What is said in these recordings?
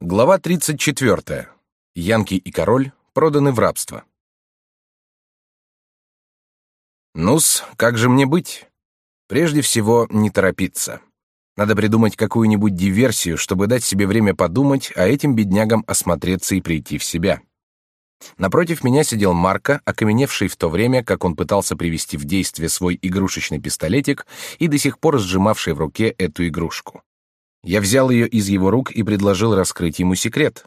Глава 34. Янки и король проданы в рабство. Нус, как же мне быть? Прежде всего, не торопиться. Надо придумать какую-нибудь диверсию, чтобы дать себе время подумать, а этим беднягам осмотреться и прийти в себя. Напротив меня сидел Марко, окаменевший в то время, как он пытался привести в действие свой игрушечный пистолетик и до сих пор сжимавший в руке эту игрушку. Я взял ее из его рук и предложил раскрыть ему секрет.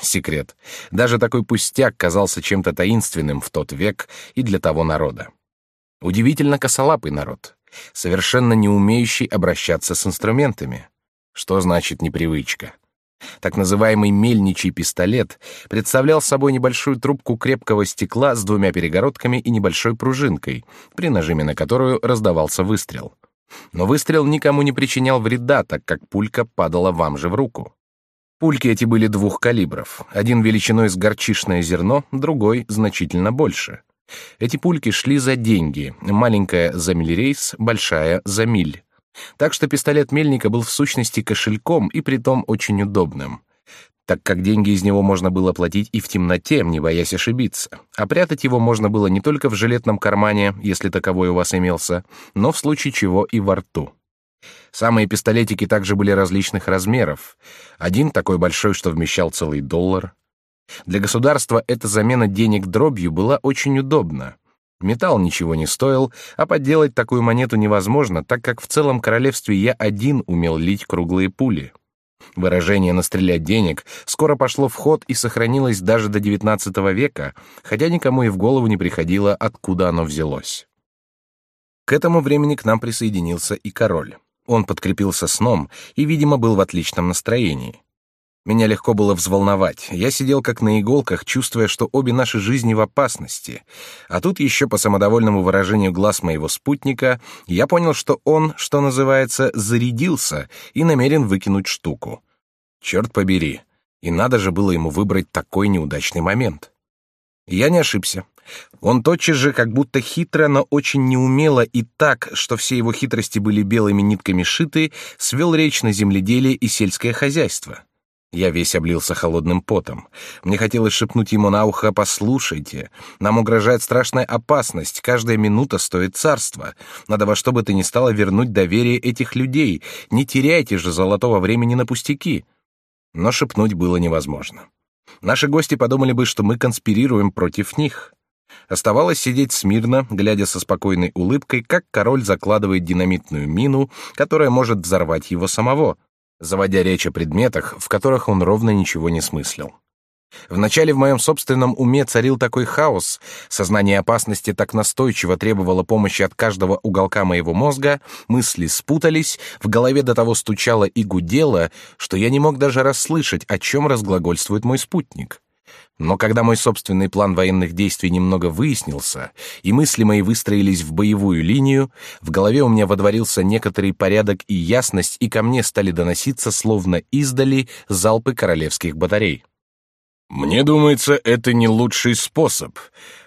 Секрет. Даже такой пустяк казался чем-то таинственным в тот век и для того народа. Удивительно косолапый народ, совершенно не умеющий обращаться с инструментами. Что значит непривычка? Так называемый мельничий пистолет представлял собой небольшую трубку крепкого стекла с двумя перегородками и небольшой пружинкой, при нажиме на которую раздавался выстрел. Но выстрел никому не причинял вреда, так как пулька падала вам же в руку. Пульки эти были двух калибров, один величиной с горчишное зерно, другой значительно больше. Эти пульки шли за деньги, маленькая за мильрейс, большая за миль. Так что пистолет Мельника был в сущности кошельком и притом очень удобным так как деньги из него можно было платить и в темноте, не боясь ошибиться. А прятать его можно было не только в жилетном кармане, если таковой у вас имелся, но в случае чего и во рту. Самые пистолетики также были различных размеров. Один такой большой, что вмещал целый доллар. Для государства эта замена денег дробью была очень удобна. Металл ничего не стоил, а подделать такую монету невозможно, так как в целом королевстве я один умел лить круглые пули. Выражение «настрелять денег» скоро пошло в ход и сохранилось даже до XIX века, хотя никому и в голову не приходило, откуда оно взялось. К этому времени к нам присоединился и король. Он подкрепился сном и, видимо, был в отличном настроении. Меня легко было взволновать. Я сидел как на иголках, чувствуя, что обе наши жизни в опасности. А тут еще по самодовольному выражению глаз моего спутника я понял, что он, что называется, зарядился и намерен выкинуть штуку. Черт побери. И надо же было ему выбрать такой неудачный момент. Я не ошибся. Он тотчас же, как будто хитро, но очень неумело и так, что все его хитрости были белыми нитками шиты, свел речь на земледелие и сельское хозяйство. Я весь облился холодным потом. Мне хотелось шепнуть ему на ухо «Послушайте, нам угрожает страшная опасность, каждая минута стоит царства. Надо во что бы то ни стало вернуть доверие этих людей. Не теряйте же золотого времени на пустяки». Но шепнуть было невозможно. Наши гости подумали бы, что мы конспирируем против них. Оставалось сидеть смирно, глядя со спокойной улыбкой, как король закладывает динамитную мину, которая может взорвать его самого, заводя речь о предметах, в которых он ровно ничего не смыслил. Вначале в моем собственном уме царил такой хаос, сознание опасности так настойчиво требовало помощи от каждого уголка моего мозга, мысли спутались, в голове до того стучало и гудело, что я не мог даже расслышать, о чем разглагольствует мой спутник. Но когда мой собственный план военных действий немного выяснился, и мысли мои выстроились в боевую линию, в голове у меня водворился некоторый порядок и ясность, и ко мне стали доноситься, словно издали, залпы королевских батарей. Мне думается, это не лучший способ,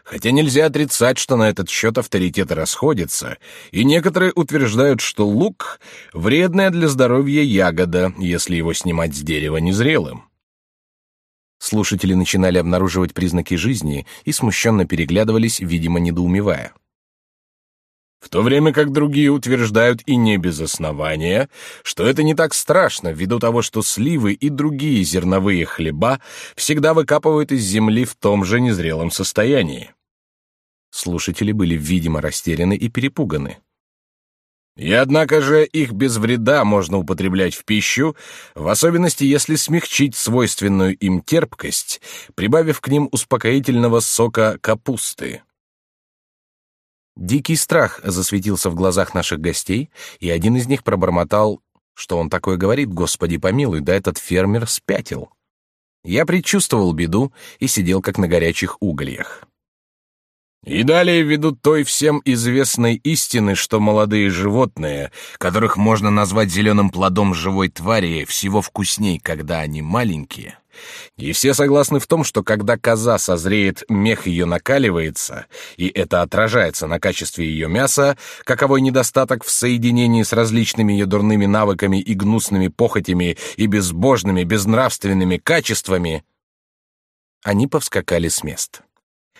хотя нельзя отрицать, что на этот счет авторитеты расходятся, и некоторые утверждают, что лук — вредная для здоровья ягода, если его снимать с дерева незрелым. Слушатели начинали обнаруживать признаки жизни и смущенно переглядывались, видимо, недоумевая. В то время как другие утверждают, и не без основания, что это не так страшно ввиду того, что сливы и другие зерновые хлеба всегда выкапывают из земли в том же незрелом состоянии. Слушатели были видимо растеряны и перепуганы. И однако же их без вреда можно употреблять в пищу, в особенности если смягчить свойственную им терпкость, прибавив к ним успокоительного сока капусты. Дикий страх засветился в глазах наших гостей, и один из них пробормотал, что он такое говорит, Господи помилуй, да этот фермер спятил. Я предчувствовал беду и сидел как на горячих угольях. И далее ведут той всем известной истины, что молодые животные, которых можно назвать зеленым плодом живой твари, всего вкусней, когда они маленькие. И все согласны в том, что когда коза созреет, мех ее накаливается, и это отражается на качестве ее мяса, каковой недостаток в соединении с различными ее дурными навыками и гнусными похотями и безбожными, безнравственными качествами. Они повскакали с мест.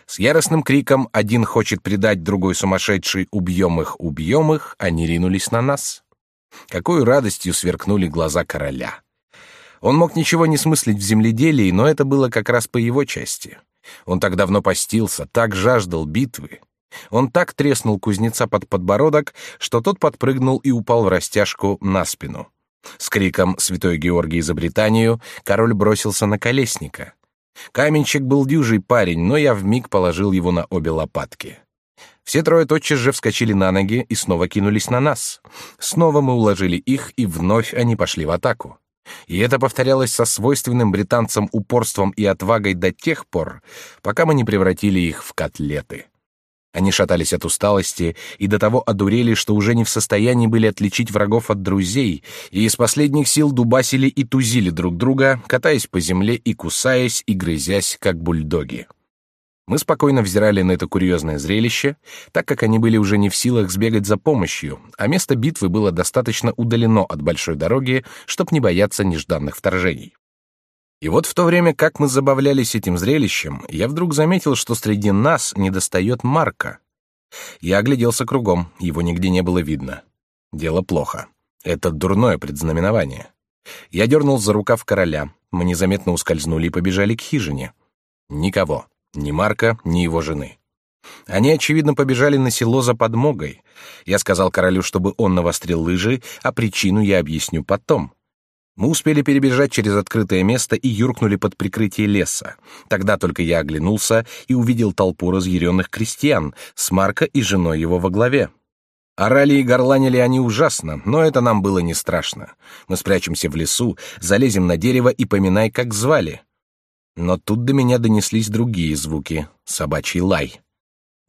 С яростным криком «один хочет предать, другой сумасшедший, убьем их, убьем их», они ринулись на нас. Какой радостью сверкнули глаза короля. Он мог ничего не смыслить в земледелии, но это было как раз по его части. Он так давно постился, так жаждал битвы. Он так треснул кузнеца под подбородок, что тот подпрыгнул и упал в растяжку на спину. С криком «Святой Георгий за Британию» король бросился на колесника. Каменщик был дюжий парень, но я вмиг положил его на обе лопатки. Все трое тотчас же вскочили на ноги и снова кинулись на нас. Снова мы уложили их, и вновь они пошли в атаку. И это повторялось со свойственным британцам упорством и отвагой до тех пор, пока мы не превратили их в котлеты. Они шатались от усталости и до того одурели, что уже не в состоянии были отличить врагов от друзей, и из последних сил дубасили и тузили друг друга, катаясь по земле и кусаясь и грызясь, как бульдоги. Мы спокойно взирали на это курьезное зрелище, так как они были уже не в силах сбегать за помощью, а место битвы было достаточно удалено от большой дороги, чтобы не бояться нежданных вторжений. И вот в то время, как мы забавлялись этим зрелищем, я вдруг заметил, что среди нас недостает Марка. Я огляделся кругом, его нигде не было видно. Дело плохо. Это дурное предзнаменование. Я дернул за рукав короля, мы незаметно ускользнули и побежали к хижине. Никого, ни Марка, ни его жены. Они, очевидно, побежали на село за подмогой. Я сказал королю, чтобы он навострил лыжи, а причину я объясню потом. Мы успели перебежать через открытое место и юркнули под прикрытие леса. Тогда только я оглянулся и увидел толпу разъяренных крестьян с Марко и женой его во главе. Орали и горланили они ужасно, но это нам было не страшно. Мы спрячемся в лесу, залезем на дерево и поминай, как звали. Но тут до меня донеслись другие звуки — собачий лай.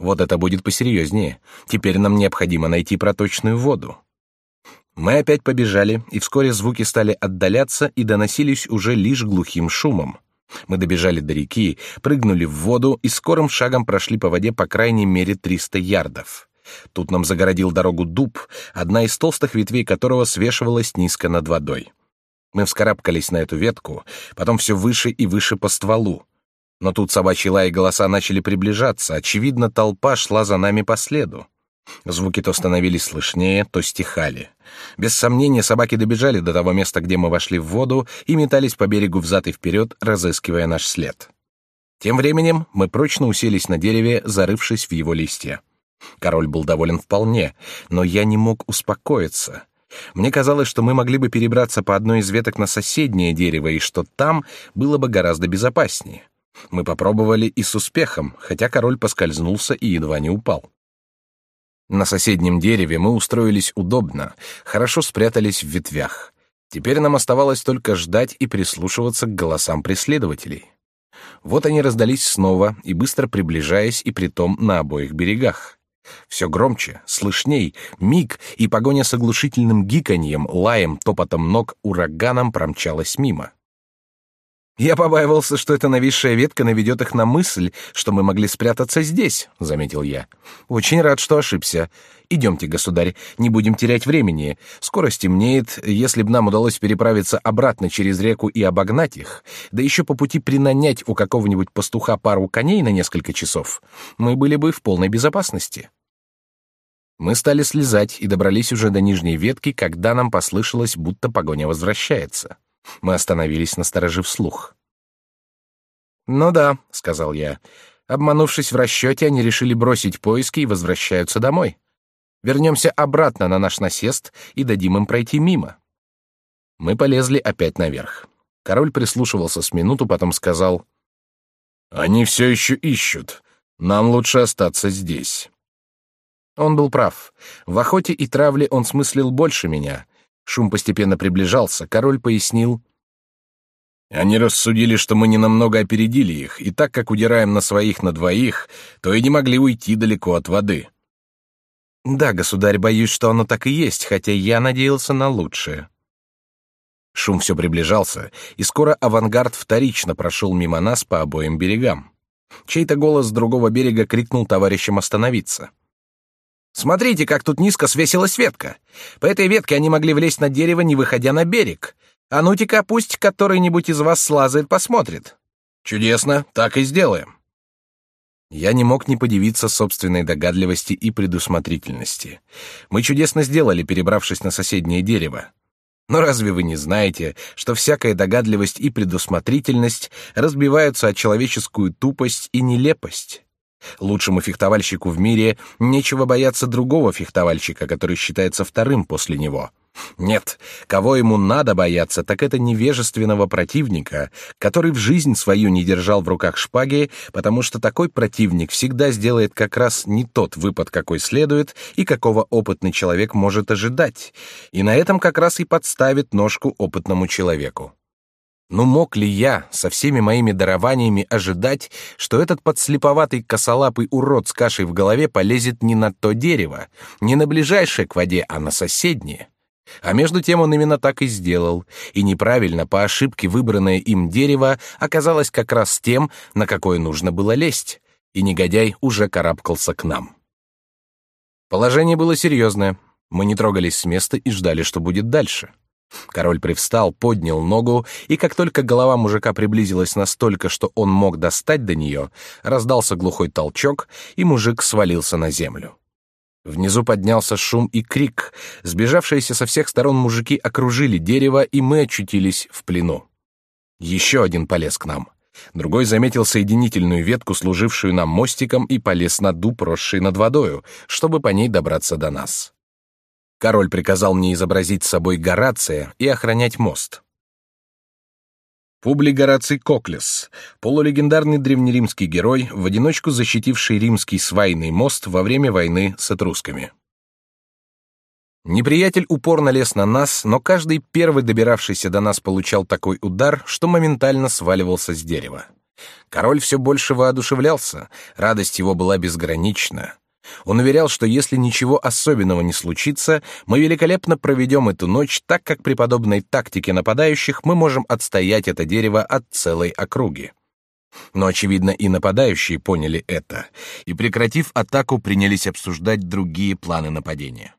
Вот это будет посерьезнее. Теперь нам необходимо найти проточную воду. Мы опять побежали, и вскоре звуки стали отдаляться и доносились уже лишь глухим шумом. Мы добежали до реки, прыгнули в воду и скорым шагом прошли по воде по крайней мере 300 ярдов. Тут нам загородил дорогу дуб, одна из толстых ветвей которого свешивалась низко над водой. Мы вскарабкались на эту ветку, потом все выше и выше по стволу. Но тут собачьи лай и голоса начали приближаться, очевидно, толпа шла за нами по следу. Звуки то становились слышнее, то стихали. Без сомнения, собаки добежали до того места, где мы вошли в воду, и метались по берегу взад и вперед, разыскивая наш след. Тем временем мы прочно уселись на дереве, зарывшись в его листья. Король был доволен вполне, но я не мог успокоиться. Мне казалось, что мы могли бы перебраться по одной из веток на соседнее дерево, и что там было бы гораздо безопаснее. Мы попробовали и с успехом, хотя король поскользнулся и едва не упал. На соседнем дереве мы устроились удобно, хорошо спрятались в ветвях. Теперь нам оставалось только ждать и прислушиваться к голосам преследователей. Вот они раздались снова и быстро приближаясь, и притом на обоих берегах. Все громче, слышней, миг, и погоня с оглушительным гиканьем, лаем, топотом ног, ураганом промчалась мимо. «Я побаивался, что эта нависшая ветка наведет их на мысль, что мы могли спрятаться здесь», — заметил я. «Очень рад, что ошибся. Идемте, государь, не будем терять времени. Скоро стемнеет, если бы нам удалось переправиться обратно через реку и обогнать их, да еще по пути принанять у какого-нибудь пастуха пару коней на несколько часов, мы были бы в полной безопасности». Мы стали слезать и добрались уже до нижней ветки, когда нам послышалось, будто погоня возвращается. Мы остановились, насторожив слух. «Ну да», — сказал я. «Обманувшись в расчете, они решили бросить поиски и возвращаются домой. Вернемся обратно на наш насест и дадим им пройти мимо». Мы полезли опять наверх. Король прислушивался с минуту, потом сказал... «Они все еще ищут. Нам лучше остаться здесь». Он был прав. В охоте и травле он смыслил больше меня, Шум постепенно приближался, король пояснил. Они рассудили, что мы ненамного опередили их, и так как удираем на своих на двоих, то и не могли уйти далеко от воды. Да, государь, боюсь, что оно так и есть, хотя я надеялся на лучшее. Шум все приближался, и скоро авангард вторично прошел мимо нас по обоим берегам. Чей-то голос с другого берега крикнул товарищам остановиться. «Смотрите, как тут низко свесилась ветка! По этой ветке они могли влезть на дерево, не выходя на берег. А ну-ка, пусть который-нибудь из вас слазает, посмотрит». «Чудесно, так и сделаем». Я не мог не подивиться собственной догадливости и предусмотрительности. Мы чудесно сделали, перебравшись на соседнее дерево. Но разве вы не знаете, что всякая догадливость и предусмотрительность разбиваются о человеческую тупость и нелепость? Лучшему фехтовальщику в мире нечего бояться другого фехтовальщика, который считается вторым после него — нет, кого ему надо бояться, так это невежественного противника, который в жизнь свою не держал в руках шпаги, потому что такой противник всегда сделает как раз не тот выпад, какой следует, и какого опытный человек может ожидать, и на этом как раз и подставит ножку опытному человеку. Ну мог ли я со всеми моими дарованиями ожидать, что этот подслеповатый косолапый урод с кашей в голове полезет не на то дерево, не на ближайшее к воде, а на соседнее? А между тем он именно так и сделал, и неправильно, по ошибке выбранное им дерево оказалось как раз тем, на какое нужно было лезть, и негодяй уже карабкался к нам. Положение было серьезное. Мы не трогались с места и ждали, что будет дальше. Король привстал, поднял ногу, и как только голова мужика приблизилась настолько, что он мог достать до нее, раздался глухой толчок, и мужик свалился на землю. Внизу поднялся шум и крик. Сбежавшиеся со всех сторон мужики окружили дерево, и мы очутились в плену. Еще один полез к нам. Другой заметил соединительную ветку, служившую нам мостиком, и полез на дуб, росший над водою, чтобы по ней добраться до нас. Король приказал мне изобразить с собой Горация и охранять мост. Публий Гораций Коклес, полулегендарный древнеримский герой, в одиночку защитивший римский свайный мост во время войны с этрусками. Неприятель упорно лез на нас, но каждый первый добиравшийся до нас получал такой удар, что моментально сваливался с дерева. Король все больше воодушевлялся, радость его была безгранична. Он уверял, что если ничего особенного не случится, мы великолепно проведем эту ночь, так как при подобной тактике нападающих мы можем отстоять это дерево от целой округи. Но, очевидно, и нападающие поняли это, и, прекратив атаку, принялись обсуждать другие планы нападения.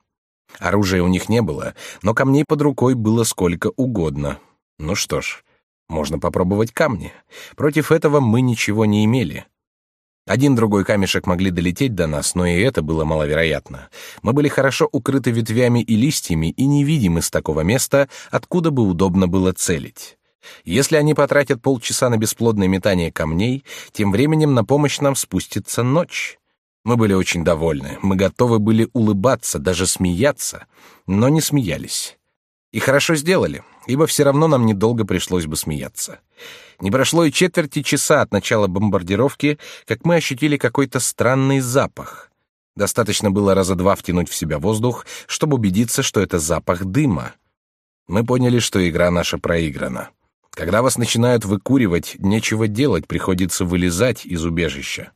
Оружия у них не было, но камней под рукой было сколько угодно. Ну что ж, можно попробовать камни. Против этого мы ничего не имели. Один-другой камешек могли долететь до нас, но и это было маловероятно. Мы были хорошо укрыты ветвями и листьями и невидимы с такого места, откуда бы удобно было целить. Если они потратят полчаса на бесплодное метание камней, тем временем на помощь нам спустится ночь. Мы были очень довольны, мы готовы были улыбаться, даже смеяться, но не смеялись. И хорошо сделали, ибо все равно нам недолго пришлось бы смеяться. Не прошло и четверти часа от начала бомбардировки, как мы ощутили какой-то странный запах. Достаточно было раза два втянуть в себя воздух, чтобы убедиться, что это запах дыма. Мы поняли, что игра наша проиграна. Когда вас начинают выкуривать, нечего делать, приходится вылезать из убежища.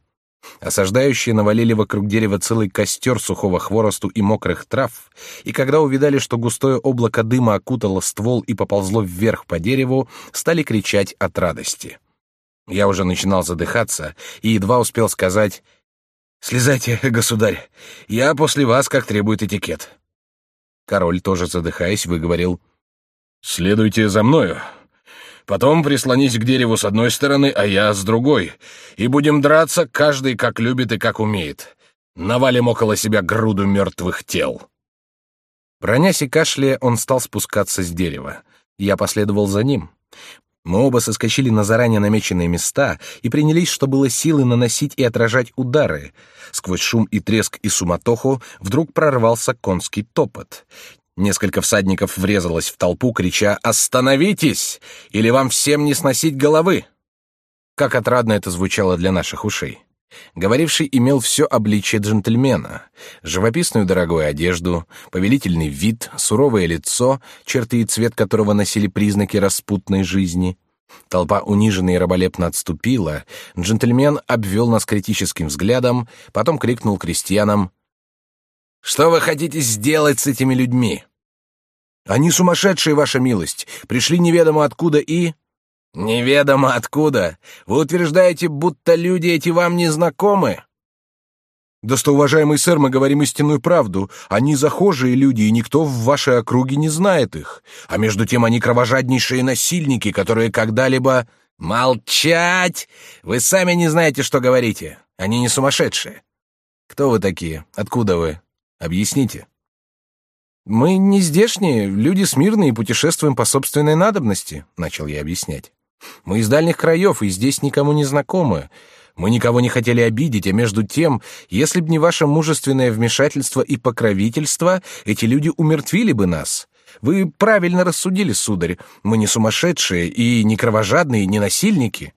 Осаждающие навалили вокруг дерева целый костер сухого хворосту и мокрых трав, и когда увидали, что густое облако дыма окутало ствол и поползло вверх по дереву, стали кричать от радости. Я уже начинал задыхаться и едва успел сказать «Слезайте, государь, я после вас, как требует этикет». Король, тоже задыхаясь, выговорил «Следуйте за мною, Потом прислонись к дереву с одной стороны, а я с другой. И будем драться, каждый как любит и как умеет. Навалим около себя груду мертвых тел». Бронясь и кашляя, он стал спускаться с дерева. Я последовал за ним. Мы оба соскочили на заранее намеченные места и принялись, что было силы, наносить и отражать удары. Сквозь шум и треск и суматоху вдруг прорвался конский топот. Несколько всадников врезалось в толпу, крича «Остановитесь! Или вам всем не сносить головы!» Как отрадно это звучало для наших ушей. Говоривший имел все обличие джентльмена. Живописную дорогую одежду, повелительный вид, суровое лицо, черты и цвет которого носили признаки распутной жизни. Толпа униженно и раболепно отступила, джентльмен обвел нас критическим взглядом, потом крикнул крестьянам «Что вы хотите сделать с этими людьми?» «Они сумасшедшие, ваша милость, пришли неведомо откуда и...» «Неведомо откуда? Вы утверждаете, будто люди эти вам не знакомы?» «Достоуважаемый сэр, мы говорим истинную правду. Они захожие люди, и никто в вашей округе не знает их. А между тем они кровожаднейшие насильники, которые когда-либо...» «Молчать! Вы сами не знаете, что говорите. Они не сумасшедшие. Кто вы такие? Откуда вы? Объясните». «Мы не здешние, люди смирные путешествуем по собственной надобности», — начал я объяснять. «Мы из дальних краев и здесь никому не знакомы. Мы никого не хотели обидеть, а между тем, если б не ваше мужественное вмешательство и покровительство, эти люди умертвили бы нас. Вы правильно рассудили, сударь. Мы не сумасшедшие и не кровожадные, не насильники».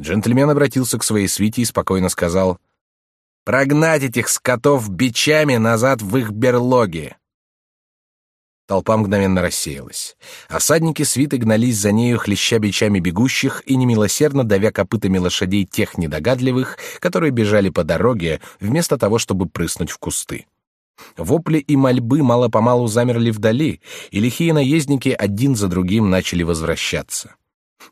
Джентльмен обратился к своей свите и спокойно сказал, «Прогнать этих скотов бичами назад в их берлоги!» Толпа мгновенно рассеялась. Осадники свиты гнались за нею, хлеща бичами бегущих и немилосердно давя копытами лошадей тех недогадливых, которые бежали по дороге, вместо того, чтобы прыснуть в кусты. Вопли и мольбы мало-помалу замерли вдали, и лихие наездники один за другим начали возвращаться.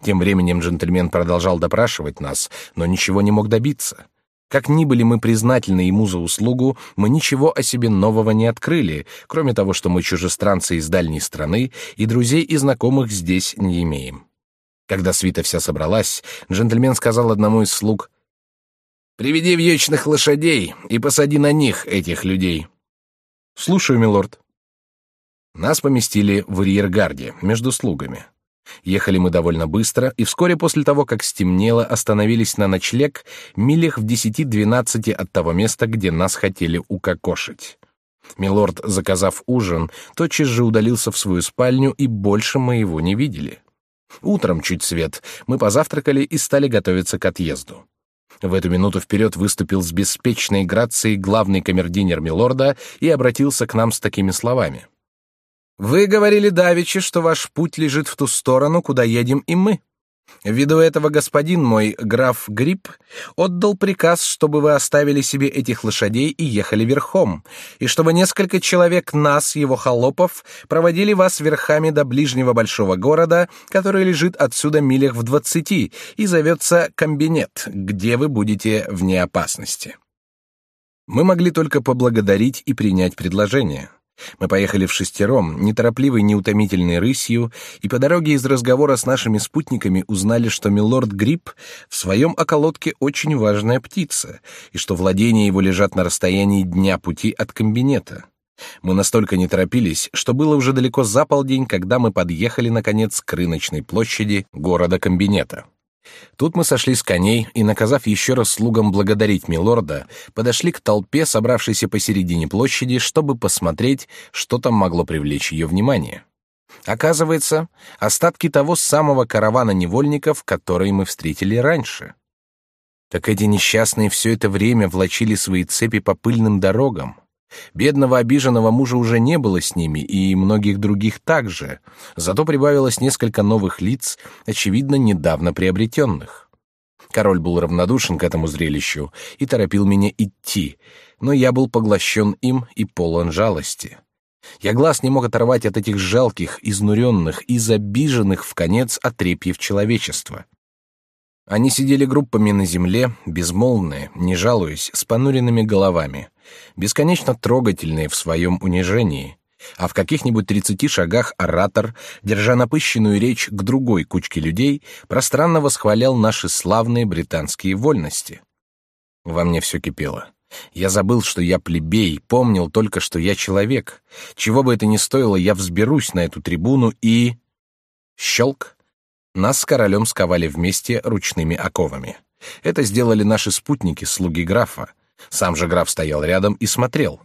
Тем временем джентльмен продолжал допрашивать нас, но ничего не мог добиться. Как ни были мы признательны ему за услугу, мы ничего о себе нового не открыли, кроме того, что мы чужестранцы из дальней страны и друзей и знакомых здесь не имеем. Когда свита вся собралась, джентльмен сказал одному из слуг, «Приведи вьючных лошадей и посади на них этих людей». «Слушаю, милорд». Нас поместили в арьергарде, между слугами. Ехали мы довольно быстро, и вскоре после того, как стемнело, остановились на ночлег милях в десяти-двенадцати от того места, где нас хотели укокошить. Милорд, заказав ужин, тотчас же удалился в свою спальню, и больше мы его не видели. Утром, чуть свет, мы позавтракали и стали готовиться к отъезду. В эту минуту вперед выступил с беспечной грацией главный камердинер Милорда и обратился к нам с такими словами — вы говорили давеча, что ваш путь лежит в ту сторону, куда едем и мы. Ввиду этого господин мой, граф Гриб, отдал приказ, чтобы вы оставили себе этих лошадей и ехали верхом, и чтобы несколько человек нас, его холопов, проводили вас верхами до ближнего большого города, который лежит отсюда милях в двадцати и зовется Комбинет, где вы будете вне опасности. Мы могли только поблагодарить и принять предложение. Мы поехали в шестером, неторопливой, неутомительной рысью, и по дороге из разговора с нашими спутниками узнали, что милорд Гриб в своем околотке очень важная птица, и что владения его лежат на расстоянии дня пути от комбинета. Мы настолько не торопились, что было уже далеко за полдень, когда мы подъехали, наконец, к рыночной площади города комбинета. Тут мы сошли с коней и, наказав еще раз слугам благодарить милорда, подошли к толпе, собравшейся посередине площади, чтобы посмотреть, что там могло привлечь ее внимание. Оказывается, остатки того самого каравана невольников, который мы встретили раньше. Так эти несчастные все это время влачили свои цепи по пыльным дорогам. Бедного обиженного мужа уже не было с ними, и многих других также. Зато прибавилось несколько новых лиц, очевидно, недавно приобретенных. Король был равнодушен к этому зрелищу и торопил меня идти, но я был поглощен им и полон жалости. Я глаз не мог оторвать от этих жалких, изнуренных и забиженных в конец отрепьев человечества. Они сидели группами на земле, безмолвные, не жалуясь, с понуренными головами, бесконечно трогательные в своем унижении, а в каких-нибудь тридцати шагах оратор, держа напыщенную речь к другой кучке людей, пространно восхвалял наши славные британские вольности. Во мне все кипело. Я забыл, что я плебей, помнил только, что я человек. Чего бы это ни стоило, я взберусь на эту трибуну и... Щелк! Нас с королем сковали вместе ручными оковами. Это сделали наши спутники, слуги графа. Сам же граф стоял рядом и смотрел.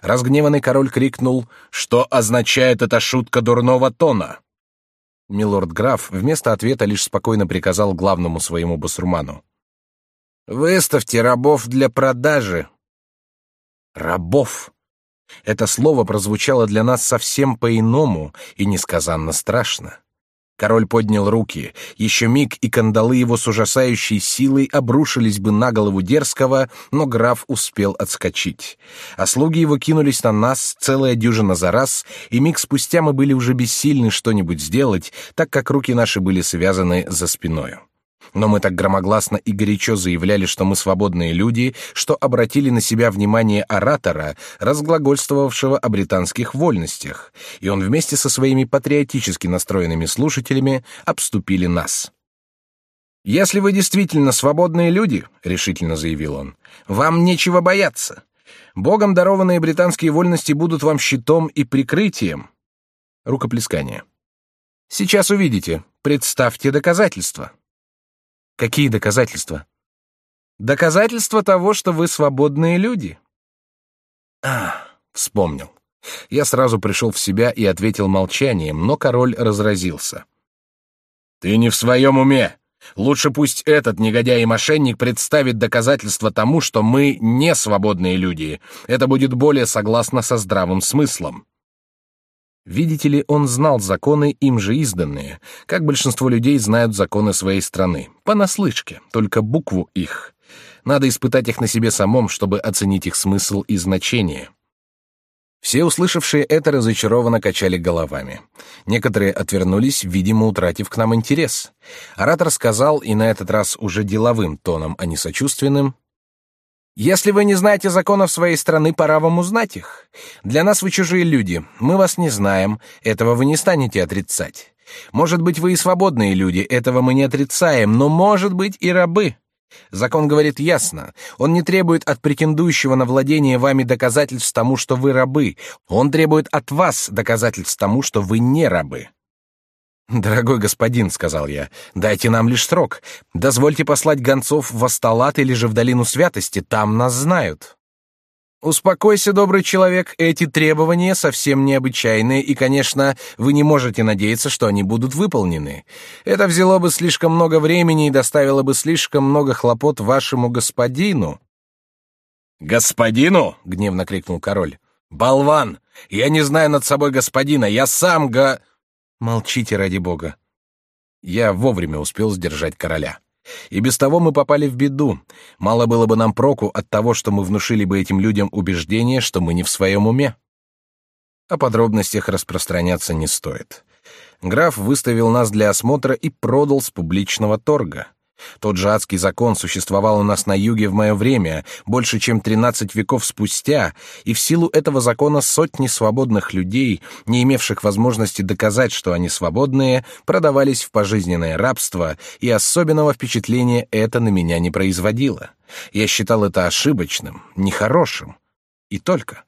Разгневанный король крикнул «Что означает эта шутка дурного тона?» Милорд граф вместо ответа лишь спокойно приказал главному своему басурману. «Выставьте рабов для продажи». «Рабов!» Это слово прозвучало для нас совсем по-иному и несказанно страшно. Король поднял руки. Еще миг, и кандалы его с ужасающей силой обрушились бы на голову дерзкого, но граф успел отскочить. А слуги его кинулись на нас, целая дюжина за раз, и миг спустя мы были уже бессильны что-нибудь сделать, так как руки наши были связаны за спиною. Но мы так громогласно и горячо заявляли, что мы свободные люди, что обратили на себя внимание оратора, разглагольствовавшего о британских вольностях, и он вместе со своими патриотически настроенными слушателями обступили нас. «Если вы действительно свободные люди», — решительно заявил он, — «вам нечего бояться. Богом дарованные британские вольности будут вам щитом и прикрытием». Рукоплескание. «Сейчас увидите. Представьте доказательства». Какие доказательства? Доказательства того, что вы свободные люди. А, вспомнил. Я сразу пришел в себя и ответил молчанием, но король разразился. Ты не в своем уме. Лучше пусть этот негодяй и мошенник представит доказательства тому, что мы не свободные люди. Это будет более согласно со здравым смыслом. Видите ли, он знал законы, им же изданные, как большинство людей знают законы своей страны, понаслышке, только букву их. Надо испытать их на себе самом, чтобы оценить их смысл и значение. Все услышавшие это разочарованно качали головами. Некоторые отвернулись, видимо, утратив к нам интерес. Оратор сказал, и на этот раз уже деловым тоном, а не сочувственным, если вы не знаете законов своей страны, пора вам узнать их. Для нас вы чужие люди, мы вас не знаем, этого вы не станете отрицать. Может быть, вы и свободные люди, этого мы не отрицаем, но может быть и рабы. Закон говорит ясно. Он не требует от претендующего на владение вами доказательств тому, что вы рабы. Он требует от вас доказательств тому, что вы не рабы. «Дорогой господин», — сказал я, — «дайте нам лишь срок. Дозвольте послать гонцов в Асталат или же в Долину Святости, там нас знают». «Успокойся, добрый человек, эти требования совсем необычайные, и, конечно, вы не можете надеяться, что они будут выполнены. Это взяло бы слишком много времени и доставило бы слишком много хлопот вашему господину». «Господину?» — гневно крикнул король. «Болван! Я не знаю над собой господина, я сам го...» Молчите ради бога. Я вовремя успел сдержать короля. И без того мы попали в беду. Мало было бы нам проку от того, что мы внушили бы этим людям убеждение, что мы не в своем уме. О подробностях распространяться не стоит. Граф выставил нас для осмотра и продал с публичного торга. Тот же адский закон существовал у нас на юге в мое время, больше чем тринадцать веков спустя, и в силу этого закона сотни свободных людей, не имевших возможности доказать, что они свободные, продавались в пожизненное рабство, и особенного впечатления это на меня не производило. Я считал это ошибочным, нехорошим. И только.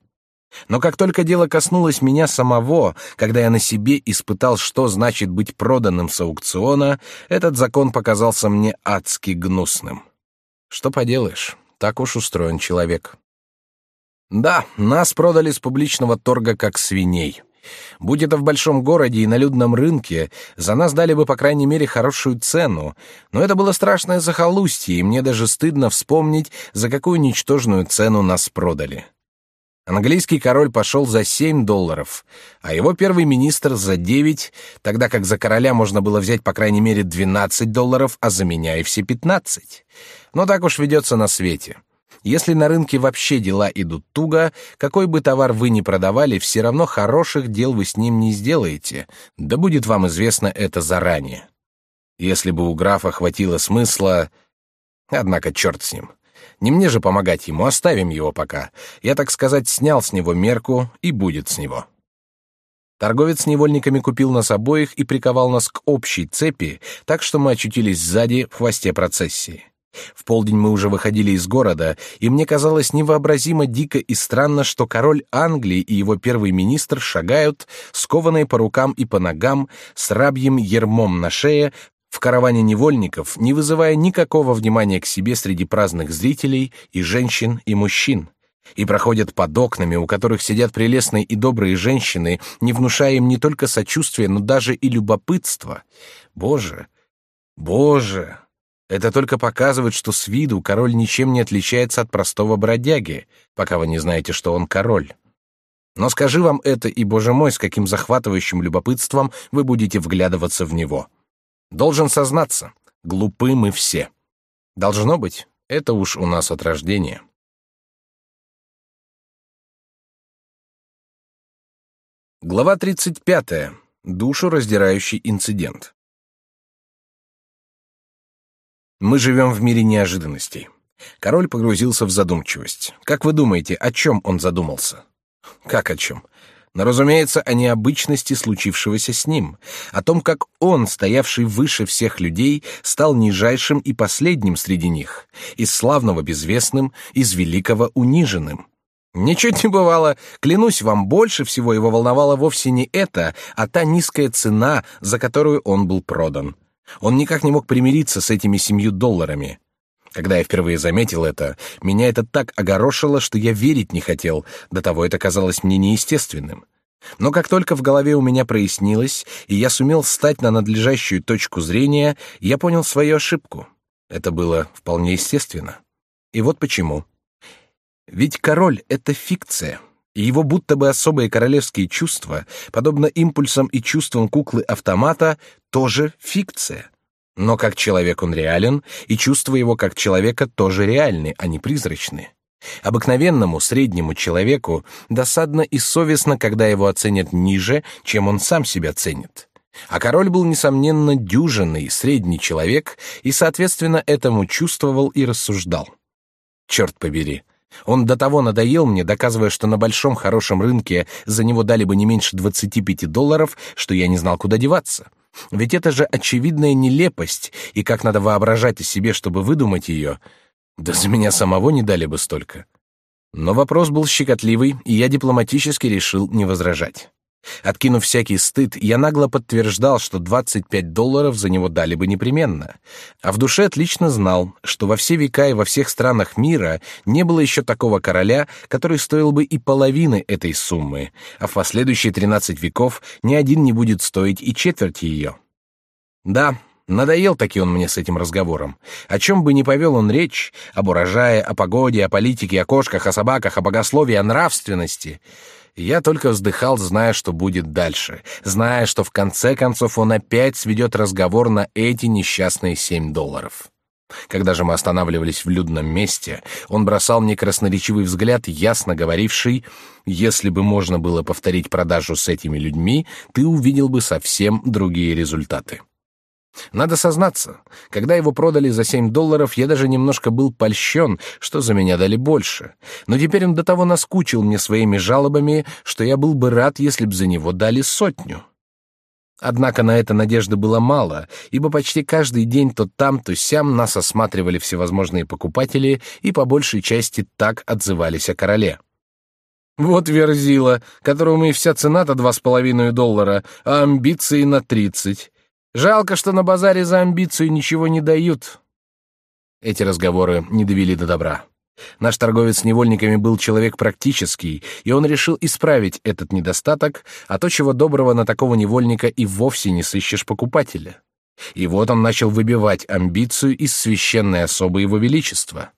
Но как только дело коснулось меня самого, когда я на себе испытал, что значит быть проданным с аукциона, этот закон показался мне адски гнусным. Что поделаешь, так уж устроен человек. Да, нас продали с публичного торга как свиней. Будь это в большом городе и на людном рынке, за нас дали бы, по крайней мере, хорошую цену, но это было страшное захолустье, и мне даже стыдно вспомнить, за какую ничтожную цену нас продали. Английский король пошел за семь долларов, а его первый министр за девять, тогда как за короля можно было взять по крайней мере двенадцать долларов, а за меня и все пятнадцать. Но так уж ведется на свете. Если на рынке вообще дела идут туго, какой бы товар вы ни продавали, все равно хороших дел вы с ним не сделаете, да будет вам известно это заранее. Если бы у графа хватило смысла... Однако черт с ним. Не мне же помогать ему, оставим его пока. Я, так сказать, снял с него мерку и будет с него. Торговец с невольниками купил нас обоих и приковал нас к общей цепи, так что мы очутились сзади в хвосте процессии. В полдень мы уже выходили из города, и мне казалось невообразимо дико и странно, что король Англии и его первый министр шагают, скованные по рукам и по ногам, с рабьим ермом на шее, в караване невольников, не вызывая никакого внимания к себе среди праздных зрителей и женщин, и мужчин, и проходят под окнами, у которых сидят прелестные и добрые женщины, не внушая им не только сочувствия, но даже и любопытства. Боже, Боже! Это только показывает, что с виду король ничем не отличается от простого бродяги, пока вы не знаете, что он король. Но скажи вам это, и, боже мой, с каким захватывающим любопытством вы будете вглядываться в него. Должен сознаться, глупы мы все. Должно быть, это уж у нас от рождения. Глава 35. Душу раздирающий инцидент. Мы живем в мире неожиданностей. Король погрузился в задумчивость. Как вы думаете, о чем он задумался? Как о чем? Но, разумеется, о необычности случившегося с ним, о том, как он, стоявший выше всех людей, стал нижайшим и последним среди них, из славного безвестным, из великого униженным. Ничуть не бывало, клянусь вам, больше всего его волновало вовсе не это, а та низкая цена, за которую он был продан. Он никак не мог примириться с этими семью долларами. Когда я впервые заметил это, меня это так огорошило, что я верить не хотел, до того это казалось мне неестественным. Но как только в голове у меня прояснилось, и я сумел встать на надлежащую точку зрения, я понял свою ошибку. Это было вполне естественно. И вот почему. Ведь король — это фикция, и его будто бы особые королевские чувства, подобно импульсам и чувствам куклы-автомата, тоже фикция. Но как человек он реален, и чувства его как человека тоже реальны, а не призрачны. Обыкновенному среднему человеку досадно и совестно, когда его оценят ниже, чем он сам себя ценит. А король был несомненно дюжинный средний человек и, соответственно, этому чувствовал и рассуждал. Черт побери, он до того надоел мне, доказывая, что на большом хорошем рынке за него дали бы не меньше 25 долларов, что я не знал, куда деваться. Ведь это же очевидная нелепость, и как надо воображать о себе, чтобы выдумать ее. Да за меня самого не дали бы столько. Но вопрос был щекотливый, и я дипломатически решил не возражать. Откинув всякий стыд, я нагло подтверждал, что 25 долларов за него дали бы непременно. А в душе отлично знал, что во все века и во всех странах мира не было еще такого короля, который стоил бы и половины этой суммы, а в последующие 13 веков ни один не будет стоить и четверти ее. Да, Надоел таки он мне с этим разговором. О чем бы ни повел он речь, об урожае, о погоде, о политике, о кошках, о собаках, о богословии, о нравственности — я только вздыхал, зная, что будет дальше, зная, что в конце концов он опять сведет разговор на эти несчастные семь долларов. Когда же мы останавливались в людном месте, он бросал мне красноречивый взгляд, ясно говоривший, если бы можно было повторить продажу с этими людьми, ты увидел бы совсем другие результаты. Надо сознаться, когда его продали за семь долларов, я даже немножко был польщен, что за меня дали больше. Но теперь он до того наскучил мне своими жалобами, что я был бы рад, если б за него дали сотню. Однако на это надежды было мало, ибо почти каждый день то там, то сям нас осматривали всевозможные покупатели и по большей части так отзывались о короле. Вот верзила, которому и вся цена-то два с половиной доллара, а амбиции на тридцать. Жалко, что на базаре за амбицию ничего не дают. Эти разговоры не довели до добра. Наш торговец с невольниками был человек практический, и он решил исправить этот недостаток, а то чего доброго на такого невольника и вовсе не сыщешь покупателя. И вот он начал выбивать амбицию из священной особы его величества.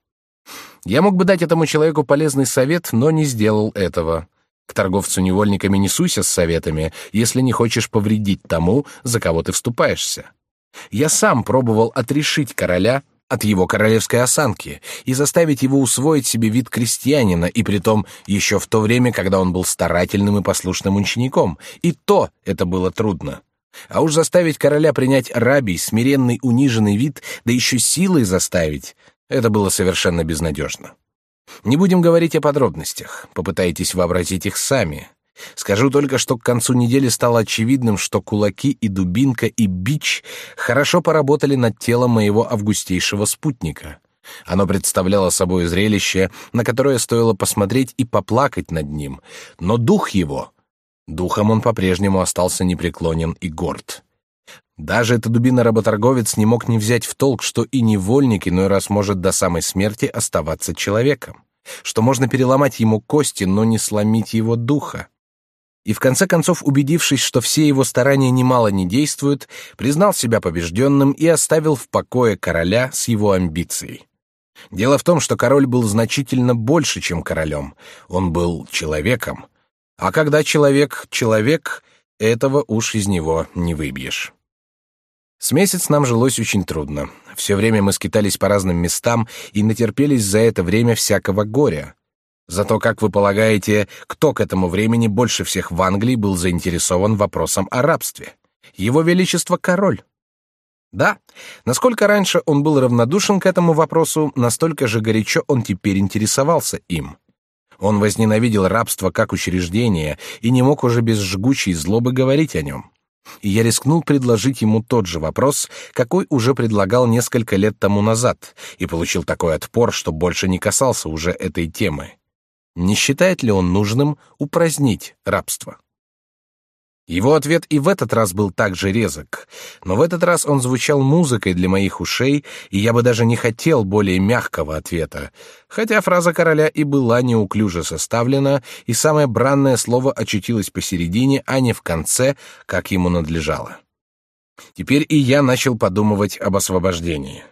Я мог бы дать этому человеку полезный совет, но не сделал этого. К торговцу невольниками не суйся с советами, если не хочешь повредить тому, за кого ты вступаешься. Я сам пробовал отрешить короля от его королевской осанки и заставить его усвоить себе вид крестьянина, и притом еще в то время, когда он был старательным и послушным учеником. И то это было трудно. А уж заставить короля принять рабий, смиренный, униженный вид, да еще силой заставить, это было совершенно безнадежно. Не будем говорить о подробностях, попытайтесь вообразить их сами. Скажу только, что к концу недели стало очевидным, что кулаки и дубинка и бич хорошо поработали над телом моего августейшего спутника. Оно представляло собой зрелище, на которое стоило посмотреть и поплакать над ним, но дух его, духом он по-прежнему остался непреклонен и горд. Даже этот дубина-работорговец не мог не взять в толк, что и невольник иной раз может до самой смерти оставаться человеком, что можно переломать ему кости, но не сломить его духа. И в конце концов, убедившись, что все его старания немало не действуют, признал себя побежденным и оставил в покое короля с его амбицией. Дело в том, что король был значительно больше, чем королем. Он был человеком, А когда человек — человек, этого уж из него не выбьешь. С месяц нам жилось очень трудно. Все время мы скитались по разным местам и натерпелись за это время всякого горя. Зато, как вы полагаете, кто к этому времени больше всех в Англии был заинтересован вопросом о рабстве? Его Величество король. Да, насколько раньше он был равнодушен к этому вопросу, настолько же горячо он теперь интересовался им. Он возненавидел рабство как учреждение и не мог уже без жгучей злобы говорить о нем. И я рискнул предложить ему тот же вопрос, какой уже предлагал несколько лет тому назад, и получил такой отпор, что больше не касался уже этой темы. Не считает ли он нужным упразднить рабство? Его ответ и в этот раз был также резок, но в этот раз он звучал музыкой для моих ушей, и я бы даже не хотел более мягкого ответа, хотя фраза короля и была неуклюже составлена, и самое бранное слово очутилось посередине, а не в конце, как ему надлежало. Теперь и я начал подумывать об освобождении.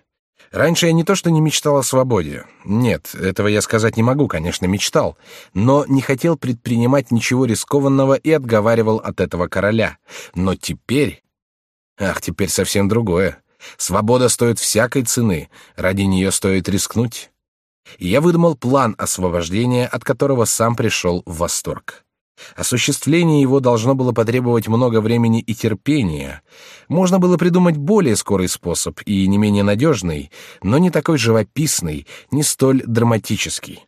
Раньше я не то что не мечтал о свободе. Нет, этого я сказать не могу, конечно, мечтал. Но не хотел предпринимать ничего рискованного и отговаривал от этого короля. Но теперь... Ах, теперь совсем другое. Свобода стоит всякой цены, ради нее стоит рискнуть. И я выдумал план освобождения, от которого сам пришел в восторг. Осуществление его должно было потребовать много времени и терпения. Можно было придумать более скорый способ и не менее надежный, но не такой живописный, не столь драматический.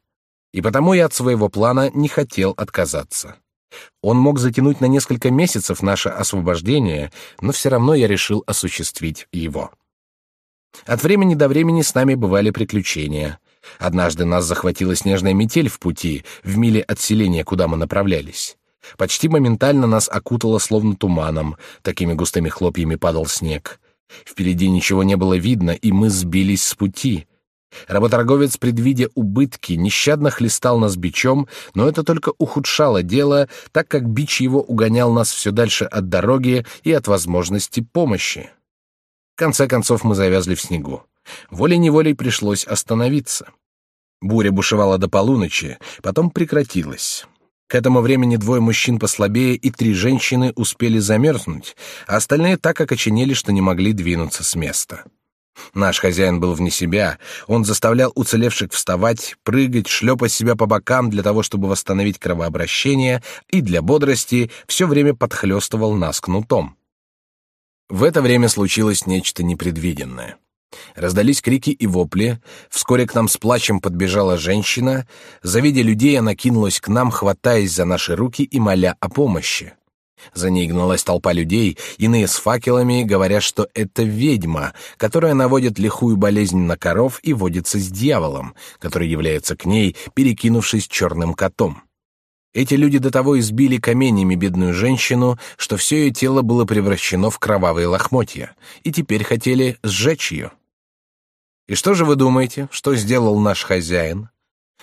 И потому я от своего плана не хотел отказаться. Он мог затянуть на несколько месяцев наше освобождение, но все равно я решил осуществить его. От времени до времени с нами бывали приключения. Однажды нас захватила снежная метель в пути, в миле от селения, куда мы направлялись. Почти моментально нас окутало словно туманом, такими густыми хлопьями падал снег. Впереди ничего не было видно, и мы сбились с пути. Работорговец, предвидя убытки, нещадно хлестал нас бичом, но это только ухудшало дело, так как бич его угонял нас все дальше от дороги и от возможности помощи. В конце концов мы завязли в снегу. Волей-неволей пришлось остановиться. Буря бушевала до полуночи, потом прекратилась. К этому времени двое мужчин послабее и три женщины успели замерзнуть, а остальные так окоченели, что не могли двинуться с места. Наш хозяин был вне себя, он заставлял уцелевших вставать, прыгать, шлепать себя по бокам для того, чтобы восстановить кровообращение, и для бодрости все время подхлестывал нас кнутом. В это время случилось нечто непредвиденное. Раздались крики и вопли. Вскоре к нам с плачем подбежала женщина. Завидя людей, она кинулась к нам, хватаясь за наши руки и моля о помощи. За ней гналась толпа людей, иные с факелами, говоря, что это ведьма, которая наводит лихую болезнь на коров и водится с дьяволом, который является к ней, перекинувшись черным котом. Эти люди до того избили каменями бедную женщину, что все ее тело было превращено в кровавые лохмотья, и теперь хотели сжечь ее. И что же вы думаете, что сделал наш хозяин?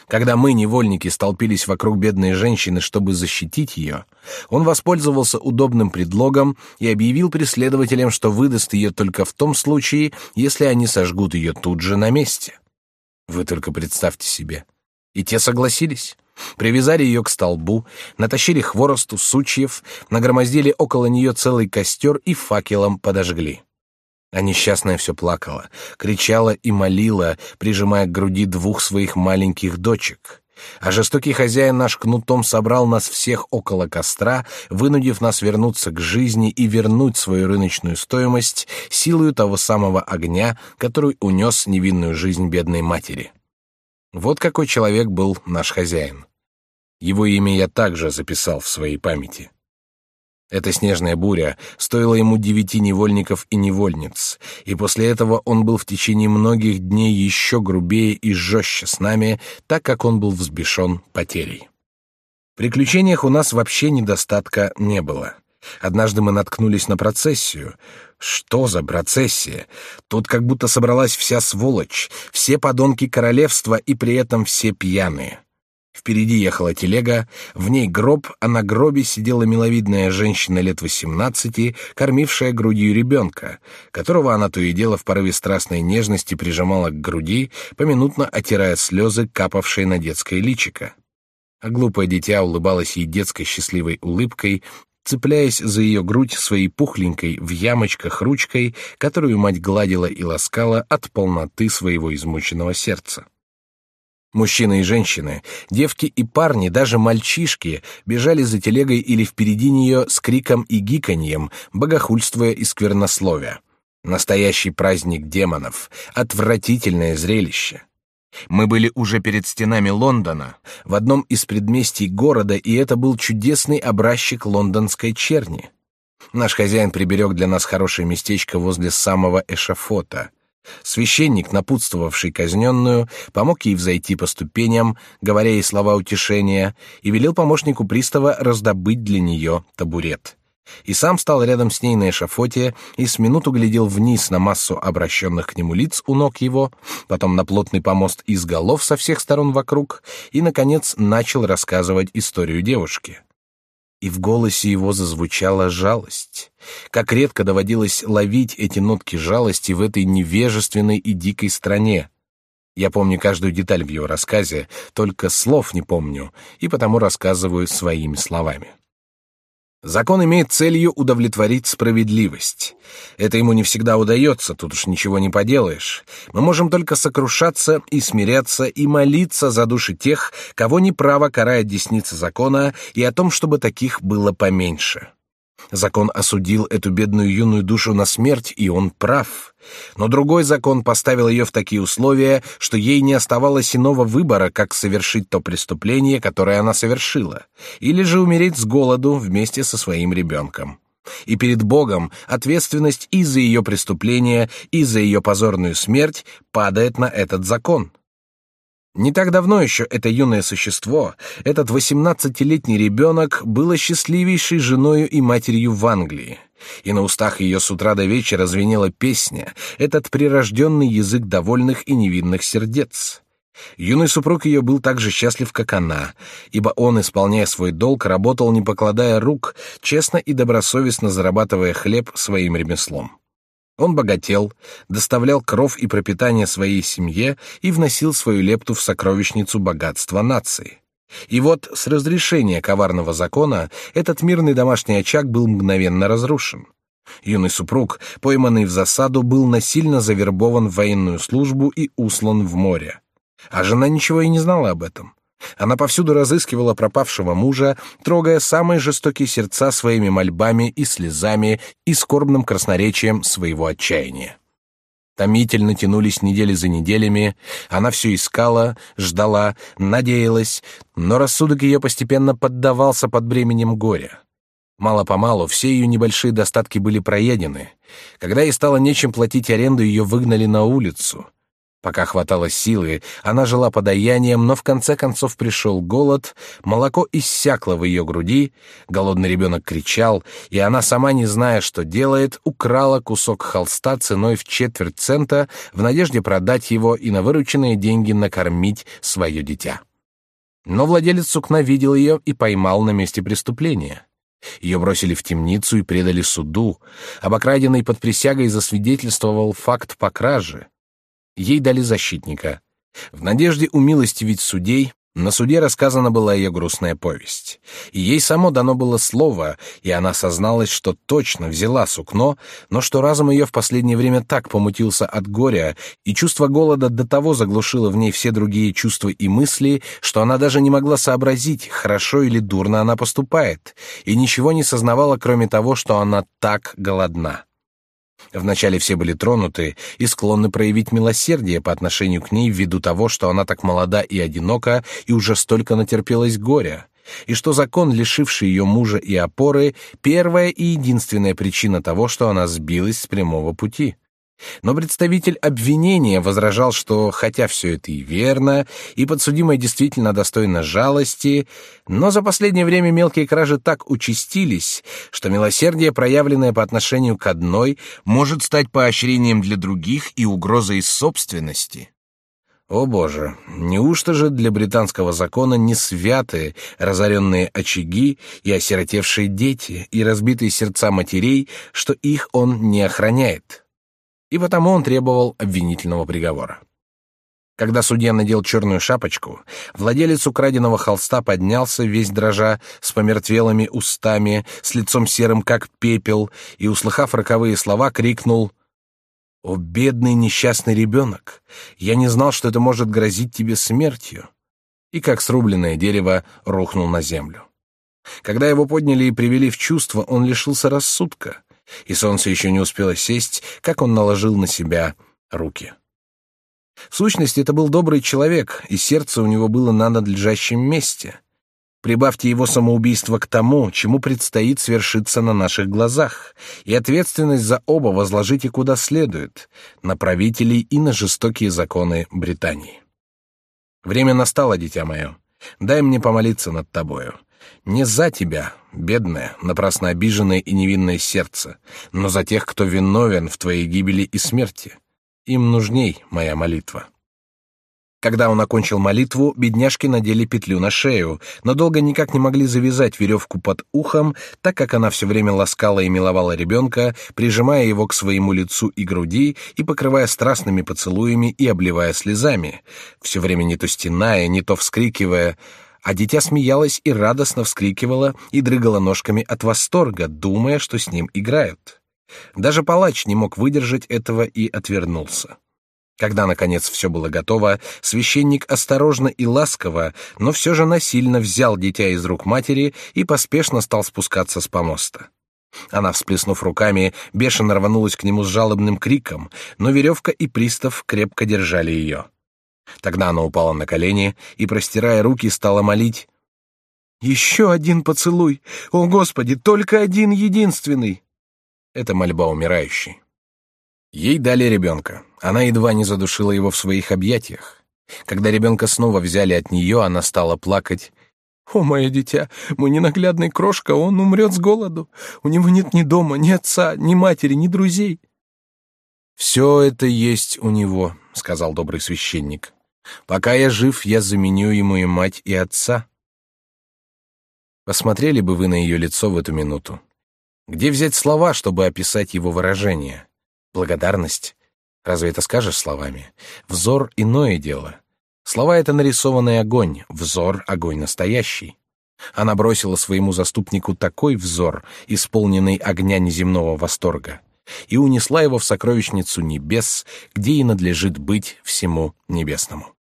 Когда мы, невольники, столпились вокруг бедной женщины, чтобы защитить ее, он воспользовался удобным предлогом и объявил преследователям, что выдаст ее только в том случае, если они сожгут ее тут же на месте. Вы только представьте себе. И те согласились. Привязали ее к столбу, натащили хворосту, сучьев, нагромоздили около нее целый костер и факелом подожгли. А несчастная все плакала, кричала и молила, прижимая к груди двух своих маленьких дочек. А жестокий хозяин наш кнутом собрал нас всех около костра, вынудив нас вернуться к жизни и вернуть свою рыночную стоимость силою того самого огня, который унес невинную жизнь бедной матери. Вот какой человек был наш хозяин. Его имя я также записал в своей памяти. Эта снежная буря стоила ему девяти невольников и невольниц, и после этого он был в течение многих дней еще грубее и жестче с нами, так как он был взбешен потерей. В приключениях у нас вообще недостатка не было. Однажды мы наткнулись на процессию. Что за процессия? Тут как будто собралась вся сволочь, все подонки королевства и при этом все пьяные. Впереди ехала телега, в ней гроб, а на гробе сидела миловидная женщина лет восемнадцати, кормившая грудью ребенка, которого она то и дело в порыве страстной нежности прижимала к груди, поминутно отирая слезы, капавшие на детское личико. а глупое дитя улыбалось ей детской счастливой улыбкой, цепляясь за ее грудь своей пухленькой в ямочках ручкой, которую мать гладила и ласкала от полноты своего измученного сердца. Мужчины и женщины, девки и парни, даже мальчишки бежали за телегой или впереди нее с криком и гиканьем, богохульствуя и сквернословия. Настоящий праздник демонов, отвратительное зрелище. Мы были уже перед стенами Лондона, в одном из предместий города, и это был чудесный образчик лондонской черни. Наш хозяин приберег для нас хорошее местечко возле самого эшафота. Священник, напутствовавший казненную, помог ей взойти по ступеням, говоря ей слова утешения, и велел помощнику пристава раздобыть для нее табурет и сам стал рядом с ней на эшафоте и с минуту глядел вниз на массу обращенных к нему лиц у ног его, потом на плотный помост из голов со всех сторон вокруг и, наконец, начал рассказывать историю девушки. И в голосе его зазвучала жалость. Как редко доводилось ловить эти нотки жалости в этой невежественной и дикой стране. Я помню каждую деталь в его рассказе, только слов не помню, и потому рассказываю своими словами. Закон имеет целью удовлетворить справедливость. Это ему не всегда удается, тут уж ничего не поделаешь. Мы можем только сокрушаться и смиряться и молиться за души тех, кого неправо карает десница закона, и о том, чтобы таких было поменьше. Закон осудил эту бедную юную душу на смерть, и он прав. Но другой закон поставил ее в такие условия, что ей не оставалось иного выбора, как совершить то преступление, которое она совершила, или же умереть с голоду вместе со своим ребенком. И перед Богом ответственность и за ее преступление, и за ее позорную смерть падает на этот закон. Не так давно еще это юное существо, этот восемнадцатилетний ребенок, было счастливейшей женою и матерью в Англии. И на устах ее с утра до вечера звенела песня, этот прирожденный язык довольных и невинных сердец. Юный супруг ее был так же счастлив, как она, ибо он, исполняя свой долг, работал, не покладая рук, честно и добросовестно зарабатывая хлеб своим ремеслом. Он богател, доставлял кров и пропитание своей семье и вносил свою лепту в сокровищницу богатства нации. И вот с разрешения коварного закона этот мирный домашний очаг был мгновенно разрушен. Юный супруг, пойманный в засаду, был насильно завербован в военную службу и услан в море. А жена ничего и не знала об этом. Она повсюду разыскивала пропавшего мужа, трогая самые жестокие сердца своими мольбами и слезами и скорбным красноречием своего отчаяния. Томительно тянулись недели за неделями, она все искала, ждала, надеялась, но рассудок ее постепенно поддавался под бременем горя. Мало-помалу все ее небольшие достатки были проедены. Когда ей стало нечем платить аренду, ее выгнали на улицу. Пока хватало силы, она жила подаянием, но в конце концов пришел голод, молоко иссякло в ее груди, голодный ребенок кричал, и она, сама не зная, что делает, украла кусок холста ценой в четверть цента в надежде продать его и на вырученные деньги накормить свое дитя. Но владелец сукна видел ее и поймал на месте преступления. Ее бросили в темницу и предали суду. Обокраденный под присягой засвидетельствовал факт по краже. Ей дали защитника. В надежде умилостивить судей, на суде рассказана была ее грустная повесть. И ей само дано было слово, и она созналась, что точно взяла сукно, но что разум ее в последнее время так помутился от горя, и чувство голода до того заглушило в ней все другие чувства и мысли, что она даже не могла сообразить, хорошо или дурно она поступает, и ничего не сознавала, кроме того, что она так голодна. Вначале все были тронуты и склонны проявить милосердие по отношению к ней ввиду того, что она так молода и одинока и уже столько натерпелась горя, и что закон, лишивший ее мужа и опоры, первая и единственная причина того, что она сбилась с прямого пути. Но представитель обвинения возражал, что, хотя все это и верно, и подсудимая действительно достойна жалости, но за последнее время мелкие кражи так участились, что милосердие, проявленное по отношению к одной, может стать поощрением для других и угрозой собственности. О боже, неужто же для британского закона не святы разоренные очаги и осиротевшие дети и разбитые сердца матерей, что их он не охраняет? И потому он требовал обвинительного приговора. Когда судья надел черную шапочку, владелец украденного холста поднялся, весь дрожа, с помертвелыми устами, с лицом серым, как пепел, и, услыхав роковые слова, крикнул «О, бедный несчастный ребенок! Я не знал, что это может грозить тебе смертью!» И, как срубленное дерево, рухнул на землю. Когда его подняли и привели в чувство, он лишился рассудка, и солнце еще не успело сесть, как он наложил на себя руки. В сущности, это был добрый человек, и сердце у него было на надлежащем месте. Прибавьте его самоубийство к тому, чему предстоит свершиться на наших глазах, и ответственность за оба возложите куда следует — на правителей и на жестокие законы Британии. Время настало, дитя мое. Дай мне помолиться над тобою. Не за тебя, бедное, напрасно обиженное и невинное сердце, но за тех, кто виновен в твоей гибели и смерти. Им нужней моя молитва. Когда он окончил молитву, бедняжки надели петлю на шею, но долго никак не могли завязать веревку под ухом, так как она все время ласкала и миловала ребенка, прижимая его к своему лицу и груди и покрывая страстными поцелуями и обливая слезами, все время не то стеная, не то вскрикивая, а дитя смеялось и радостно вскрикивало и дрыгало ножками от восторга, думая, что с ним играют. Даже палач не мог выдержать этого и отвернулся. Когда, наконец, все было готово, священник осторожно и ласково, но все же насильно взял дитя из рук матери и поспешно стал спускаться с помоста. Она, всплеснув руками, бешено рванулась к нему с жалобным криком, но веревка и пристав крепко держали ее. Тогда она упала на колени и, простирая руки, стала молить «Еще один поцелуй! О, Господи, только один единственный!» Это мольба умирающей. Ей дали ребенка. Она едва не задушила его в своих объятиях. Когда ребенка снова взяли от нее, она стала плакать. «О, мое дитя, мой ненаглядный крошка, он умрет с голоду. У него нет ни дома, ни отца, ни матери, ни друзей». «Все это есть у него», — сказал добрый священник. «Пока я жив, я заменю ему и мать, и отца». Посмотрели бы вы на ее лицо в эту минуту. Где взять слова, чтобы описать его выражение? Благодарность? Разве это скажешь словами? Взор — иное дело. Слова — это нарисованный огонь, взор — огонь настоящий. Она бросила своему заступнику такой взор, исполненный огня неземного восторга, и унесла его в сокровищницу небес, где и надлежит быть всему небесному.